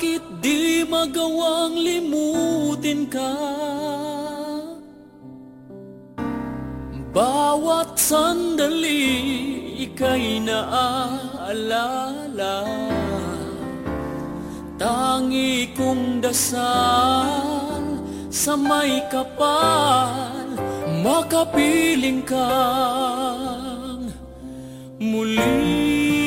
Bakit di magawang limutin ka? Bawat sandali ika'y naaalala Tangi kong dasal sa may kapal Makapiling kang muli